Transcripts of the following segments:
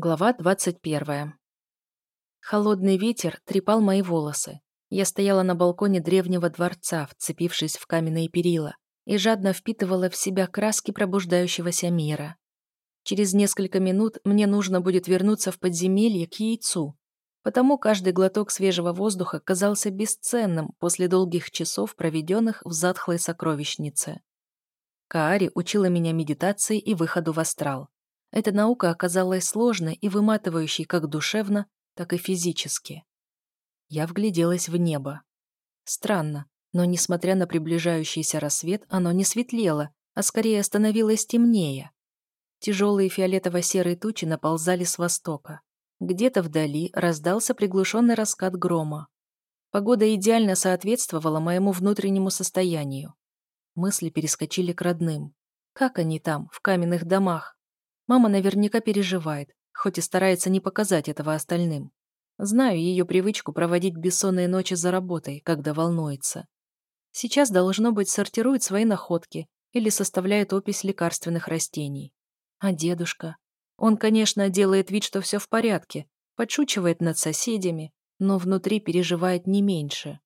Глава 21. Холодный ветер трепал мои волосы. Я стояла на балконе древнего дворца, вцепившись в каменные перила, и жадно впитывала в себя краски пробуждающегося мира. Через несколько минут мне нужно будет вернуться в подземелье к яйцу, потому каждый глоток свежего воздуха казался бесценным после долгих часов, проведенных в затхлой сокровищнице. Каари учила меня медитации и выходу в астрал. Эта наука оказалась сложной и выматывающей как душевно, так и физически. Я вгляделась в небо. Странно, но, несмотря на приближающийся рассвет, оно не светлело, а скорее становилось темнее. Тяжелые фиолетово-серые тучи наползали с востока. Где-то вдали раздался приглушенный раскат грома. Погода идеально соответствовала моему внутреннему состоянию. Мысли перескочили к родным. Как они там, в каменных домах? Мама наверняка переживает, хоть и старается не показать этого остальным. Знаю ее привычку проводить бессонные ночи за работой, когда волнуется. Сейчас, должно быть, сортирует свои находки или составляет опись лекарственных растений. А дедушка? Он, конечно, делает вид, что все в порядке, подшучивает над соседями, но внутри переживает не меньше.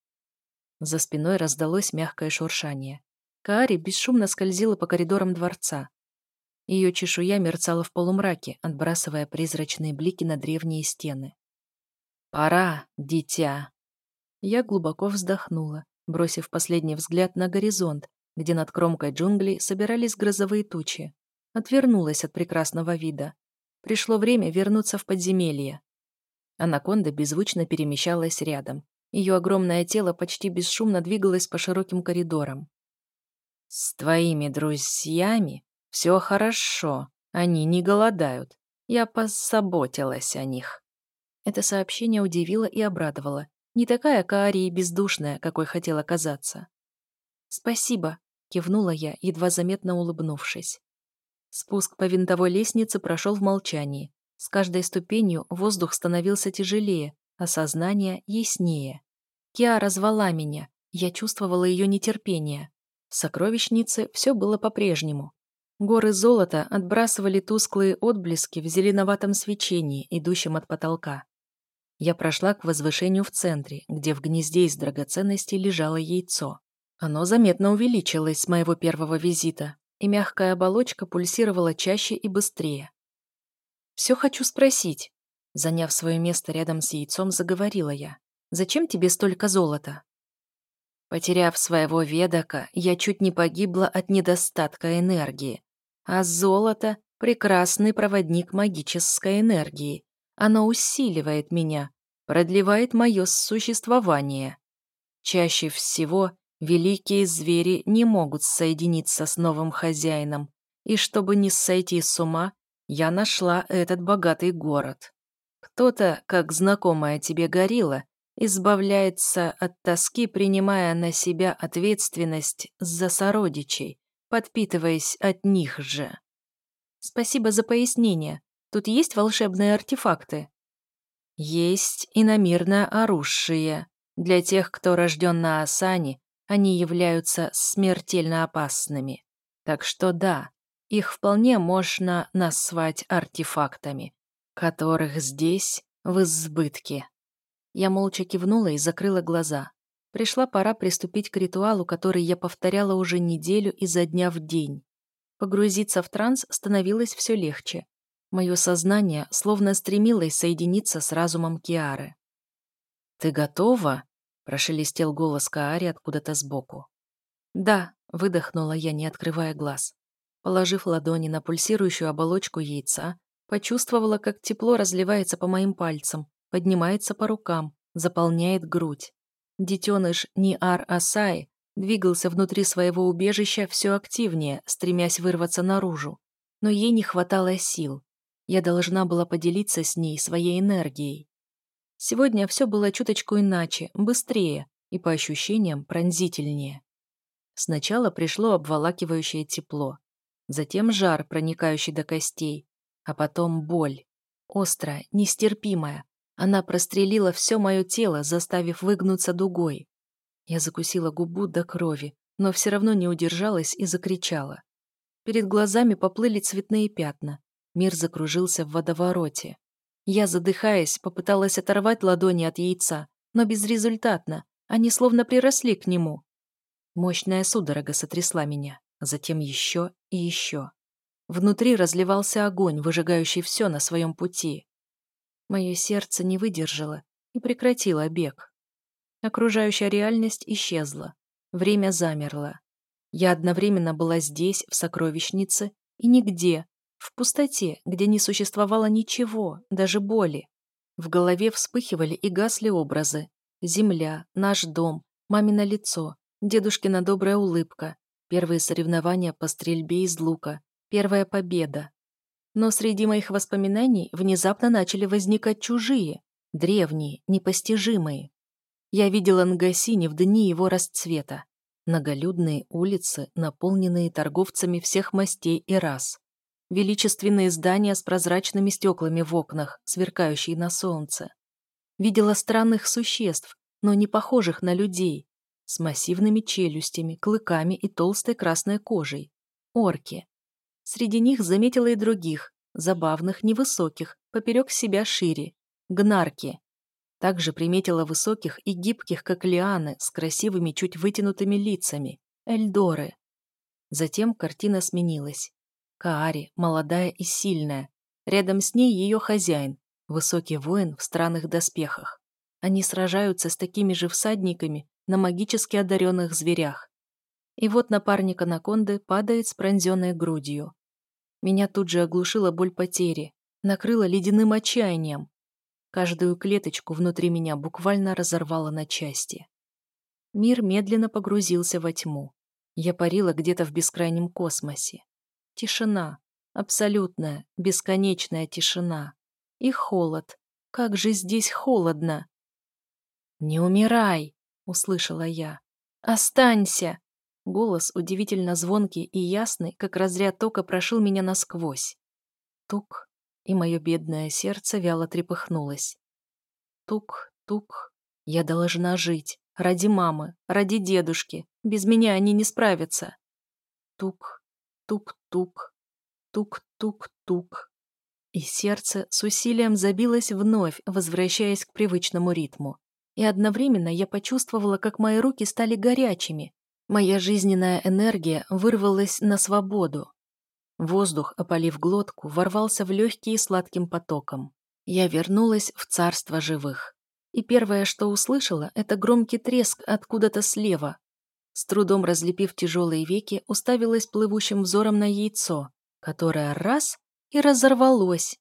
За спиной раздалось мягкое шуршание. Каари бесшумно скользила по коридорам дворца, ее чешуя мерцала в полумраке, отбрасывая призрачные блики на древние стены. «Пора, дитя!» Я глубоко вздохнула, бросив последний взгляд на горизонт, где над кромкой джунглей собирались грозовые тучи. Отвернулась от прекрасного вида. Пришло время вернуться в подземелье. Анаконда беззвучно перемещалась рядом. Ее огромное тело почти бесшумно двигалось по широким коридорам. «С твоими друзьями «Все хорошо. Они не голодают. Я позаботилась о них». Это сообщение удивило и обрадовало. Не такая Каари и бездушная, какой хотела казаться. «Спасибо», — кивнула я, едва заметно улыбнувшись. Спуск по винтовой лестнице прошел в молчании. С каждой ступенью воздух становился тяжелее, а сознание яснее. Киара звала меня, я чувствовала ее нетерпение. В сокровищнице все было по-прежнему. Горы золота отбрасывали тусклые отблески в зеленоватом свечении, идущем от потолка. Я прошла к возвышению в центре, где в гнезде из драгоценностей лежало яйцо. Оно заметно увеличилось с моего первого визита, и мягкая оболочка пульсировала чаще и быстрее. «Все хочу спросить», — заняв свое место рядом с яйцом, заговорила я. «Зачем тебе столько золота?» Потеряв своего ведока, я чуть не погибла от недостатка энергии, а золото — прекрасный проводник магической энергии. Оно усиливает меня, продлевает мое существование. Чаще всего великие звери не могут соединиться с новым хозяином, и чтобы не сойти с ума, я нашла этот богатый город. Кто-то, как знакомая тебе горилла, избавляется от тоски, принимая на себя ответственность за сородичей, подпитываясь от них же. Спасибо за пояснение. Тут есть волшебные артефакты? Есть иномирно оружие. Для тех, кто рожден на Асане, они являются смертельно опасными. Так что да, их вполне можно назвать артефактами, которых здесь в избытке. Я молча кивнула и закрыла глаза. Пришла пора приступить к ритуалу, который я повторяла уже неделю изо дня в день. Погрузиться в транс становилось все легче. Мое сознание словно стремилось соединиться с разумом Киары. «Ты готова?» – прошелестел голос Каари откуда-то сбоку. «Да», – выдохнула я, не открывая глаз. Положив ладони на пульсирующую оболочку яйца, почувствовала, как тепло разливается по моим пальцам, поднимается по рукам, заполняет грудь. Детеныш Ниар-Асай двигался внутри своего убежища все активнее, стремясь вырваться наружу. Но ей не хватало сил. Я должна была поделиться с ней своей энергией. Сегодня все было чуточку иначе, быстрее и, по ощущениям, пронзительнее. Сначала пришло обволакивающее тепло, затем жар, проникающий до костей, а потом боль. Острая, нестерпимая, она прострелила все мое тело, заставив выгнуться дугой. Я закусила губу до крови, но все равно не удержалась и закричала. Перед глазами поплыли цветные пятна. Мир закружился в водовороте. Я, задыхаясь, попыталась оторвать ладони от яйца, но безрезультатно. Они словно приросли к нему. Мощная судорога сотрясла меня, затем еще и еще. Внутри разливался огонь, выжигающий все на своем пути. Мое сердце не выдержало и прекратило бег. Окружающая реальность исчезла. Время замерло. Я одновременно была здесь, в сокровищнице, и нигде, в пустоте, где не существовало ничего, даже боли. В голове вспыхивали и гасли образы. Земля, наш дом, мамино лицо, дедушкина добрая улыбка, первые соревнования по стрельбе из лука, первая победа. Но среди моих воспоминаний внезапно начали возникать чужие, древние, непостижимые. Я видела Нгасини в дни его расцвета. Многолюдные улицы, наполненные торговцами всех мастей и рас. Величественные здания с прозрачными стеклами в окнах, сверкающие на солнце. Видела странных существ, но не похожих на людей, с массивными челюстями, клыками и толстой красной кожей. Орки. Среди них заметила и других, забавных, невысоких, поперек себя шире. Гнарки. Также приметила высоких и гибких, как лианы, с красивыми, чуть вытянутыми лицами. Эльдоры. Затем картина сменилась. Каари, молодая и сильная. Рядом с ней ее хозяин, высокий воин в странных доспехах. Они сражаются с такими же всадниками на магически одаренных зверях. И вот напарник анаконды падает с пронзенной грудью. Меня тут же оглушила боль потери, накрыла ледяным отчаянием. Каждую клеточку внутри меня буквально разорвало на части. Мир медленно погрузился во тьму. Я парила где-то в бескрайнем космосе. Тишина. Абсолютная, бесконечная тишина. И холод. Как же здесь холодно! «Не умирай!» — услышала я. «Останься!» Голос удивительно звонкий и ясный, как разряд тока прошил меня насквозь. Тук, и мое бедное сердце вяло трепыхнулось. Тук, тук, я должна жить. Ради мамы, ради дедушки. Без меня они не справятся. Тук, тук-тук, тук-тук-тук. И сердце с усилием забилось вновь, возвращаясь к привычному ритму. И одновременно я почувствовала, как мои руки стали горячими, Моя жизненная энергия вырвалась на свободу. Воздух, опалив глотку, ворвался в легкие сладким потоком. Я вернулась в царство живых. И первое, что услышала, это громкий треск откуда-то слева. С трудом разлепив тяжелые веки, уставилась плывущим взором на яйцо, которое раз и разорвалось.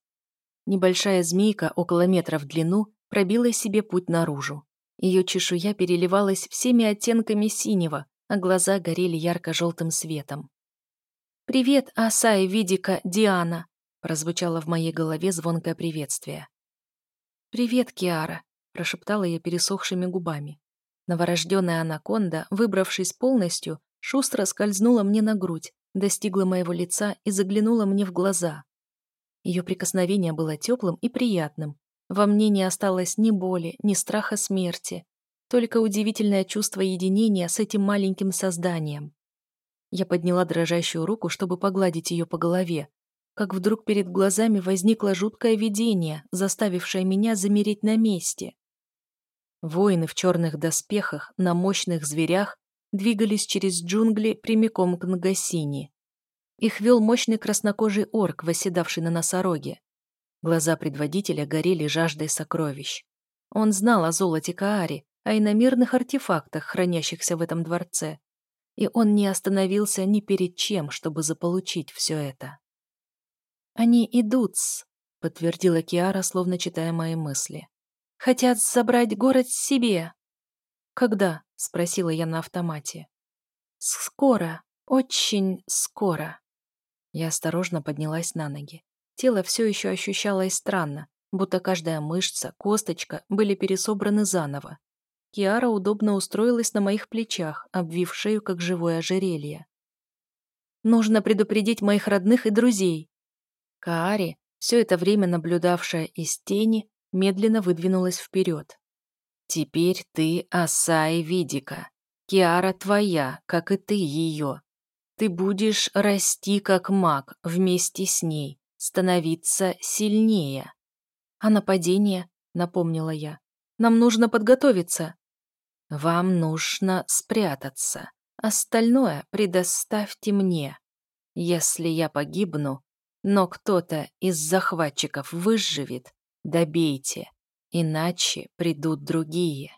Небольшая змейка около метра в длину пробила себе путь наружу. Ее чешуя переливалась всеми оттенками синего, а глаза горели ярко-желтым светом. «Привет, Асай, Видика, Диана!» прозвучало в моей голове звонкое приветствие. «Привет, Киара!» – прошептала я пересохшими губами. Новорожденная анаконда, выбравшись полностью, шустро скользнула мне на грудь, достигла моего лица и заглянула мне в глаза. Ее прикосновение было теплым и приятным. Во мне не осталось ни боли, ни страха смерти, только удивительное чувство единения с этим маленьким созданием. Я подняла дрожащую руку, чтобы погладить ее по голове, как вдруг перед глазами возникло жуткое видение, заставившее меня замереть на месте. Воины в черных доспехах на мощных зверях двигались через джунгли прямиком к Нагасини. Их вел мощный краснокожий орк, восседавший на носороге. Глаза предводителя горели жаждой сокровищ. Он знал о золоте Каари, о иномерных артефактах, хранящихся в этом дворце. И он не остановился ни перед чем, чтобы заполучить все это. «Они идут-с», — подтвердила Киара, словно читая мои мысли. «Хотят забрать город себе». «Когда?» — спросила я на автомате. «Скоро, очень скоро». Я осторожно поднялась на ноги. Тело все еще ощущалось странно, будто каждая мышца, косточка были пересобраны заново. Киара удобно устроилась на моих плечах, обвив шею, как живое ожерелье. «Нужно предупредить моих родных и друзей». Каари, все это время наблюдавшая из тени, медленно выдвинулась вперед. «Теперь ты Асаи Видика. Киара твоя, как и ты ее. Ты будешь расти как маг вместе с ней, становиться сильнее. «А нападение?» — напомнила я. «Нам нужно подготовиться». «Вам нужно спрятаться. Остальное предоставьте мне. Если я погибну, но кто-то из захватчиков выживет, добейте, иначе придут другие».